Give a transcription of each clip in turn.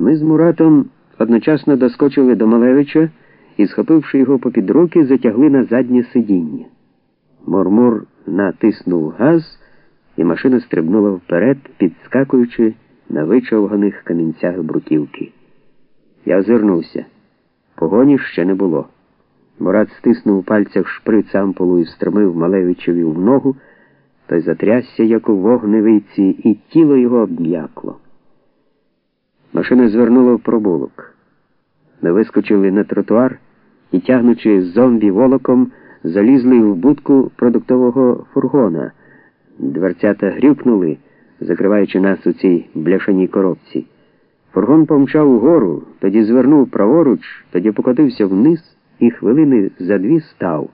Ми з Муратом одночасно доскочили до Малевича і, схопивши його попід руки, затягли на заднє сидіння. Мурмур натиснув газ, і машина стрибнула вперед, підскакуючи на вичовганих камінцях бруківки. Я озирнувся. Погоні ще не було. Мурат стиснув у пальцях шприц ампулу і встромив Малевичеві в ногу, той затрясся, як у вогневиці, і тіло його обм'якло. Машина звернула в пробулок. Ми вискочили на тротуар і, тягнучи зомбі волоком, залізли в будку продуктового фургона. Дверцята грюкнули, закриваючи нас у цій бляшаній коробці. Фургон помчав угору, тоді звернув праворуч, тоді покотився вниз і хвилини за дві став.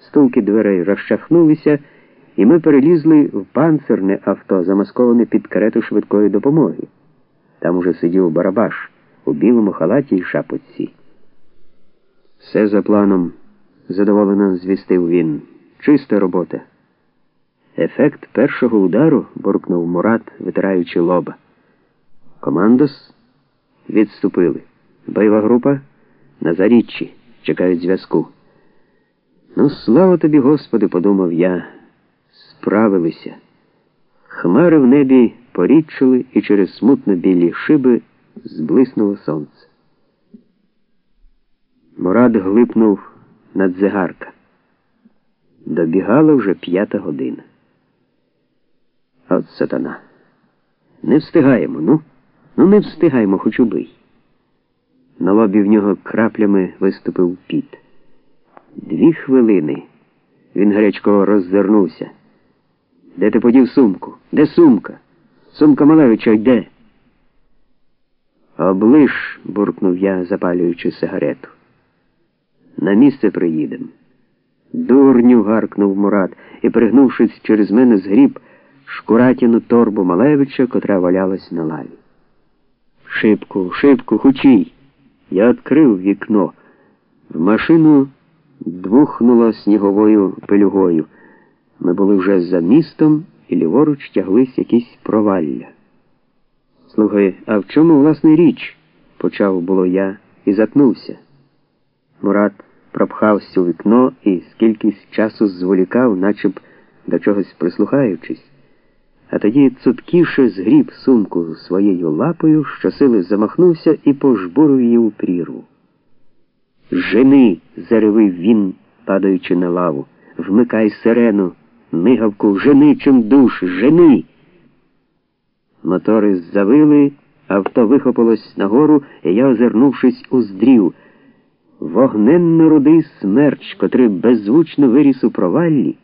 Стулки дверей розчахнулися, і ми перелізли в панцирне авто, замасковане під карету швидкої допомоги. Там уже сидів Барабаш у білому халаті й шапочці. Все за планом, задоволено звістив він. Чиста робота. Ефект першого удару, буркнув Мурат, витираючи лоба. Командос відступили. Бойова група на заріччі. Чекають зв'язку. Ну, слава тобі, Господи, подумав я. Справилися. Хмари в небі порідчили і через смутно білі шиби зблиснуло сонце. Мурат глипнув над дзигарка. Добігала вже п'ята година. От сатана. Не встигаємо, ну? Ну не встигаємо, хоч убий. На лобі в нього краплями виступив піт. Дві хвилини. Він гарячково роззирнувся. Де ти подів сумку? Де сумка? Сумка Малевича йде. Облиш, буркнув я, запалюючи сигарету. На місце приїдем. Дурню, гаркнув Мурат і, пригнувшись через мене, згріб шкуратіну торбу Малевича, котра валялась на лаві. Шибку, шибку, хучій. Я відкрив вікно. В машину двухнуло сніговою пелюгою. Ми були вже за містом і ліворуч тяглись якісь провалля. Слухай, а в чому власне річ? почав було я і затнувся. Мурат пропхався у вікно і скількись часу зволікав, наче б до чогось прислухаючись, а тоді цуткіше згріб сумку своєю лапою, щосили замахнувся і пожбурив її у прірву. Жени, заревив він, падаючи на лаву. Вмикай сирену, мигавку, жени чим душ, жени. Мотори завили, авто вихопилось нагору, і я, озирнувшись, уздрів. Вогненно рудий смерч, котрий беззвучно виріс у проваллі,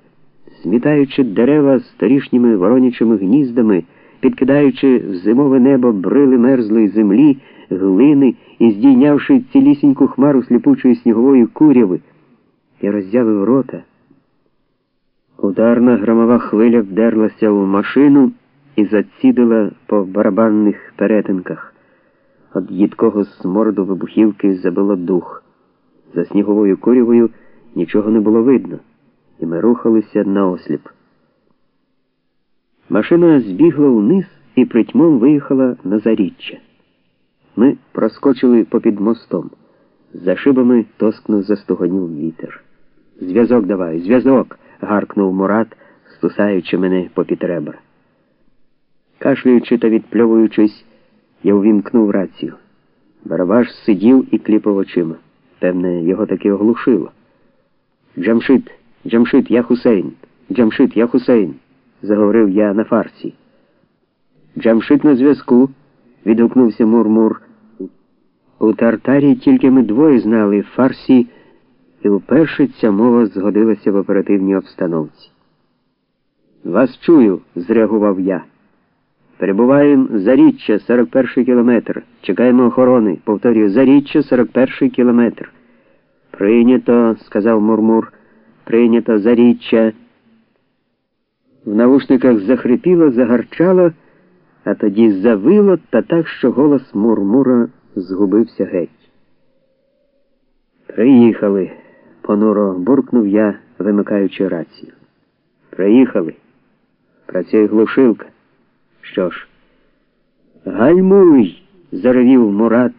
смітаючи дерева сторішніми воронячими гніздами, підкидаючи в зимове небо брили мерзлої землі, глини і здійнявши цілісіньку хмару сліпучої снігової куряви, я роззявив рота. Ударна громова хвиля вдерлася в машину і зацідила по барабанних перетинках. От їдкого сморду вибухівки забило дух. За сніговою курявою нічого не було видно, і ми рухалися наосліп. Машина збігла вниз і притьмом виїхала на заріччя. Ми проскочили попід мостом. За шибами тоскно застугонів вітер. Зв'язок давай, зв'язок. гаркнув Мурат, стусаючи мене попід ребра. Кашлюючи та відпльовуючись, я увімкнув рацію. Барабаш сидів і кліпав очима. Певне, його таки оглушило. Джамшит, Джамшит, я Хусейн, Джамшит, я Хусейн, заговорив я на фарсі. Джамшит на зв'язку, відгукнувся Мурмур. У Тартарі тільки ми двоє знали фарсі, і вперше ця мова згодилася в оперативній обстановці. Вас чую, зреагував я. Перебуваємо заріччя, 41 кілометр. Чекаємо охорони. Повторюю, заріччя, 41 кілометр. Прийнято, сказав Мурмур. Прийнято заріччя. В навушниках захрипіло, загарчало, а тоді завило та так, що голос Мурмура згубився геть. Приїхали, понуро буркнув я, вимикаючи рацію. Приїхали. Працює глушилка. Що ж, гальмуй, заревів Мурат.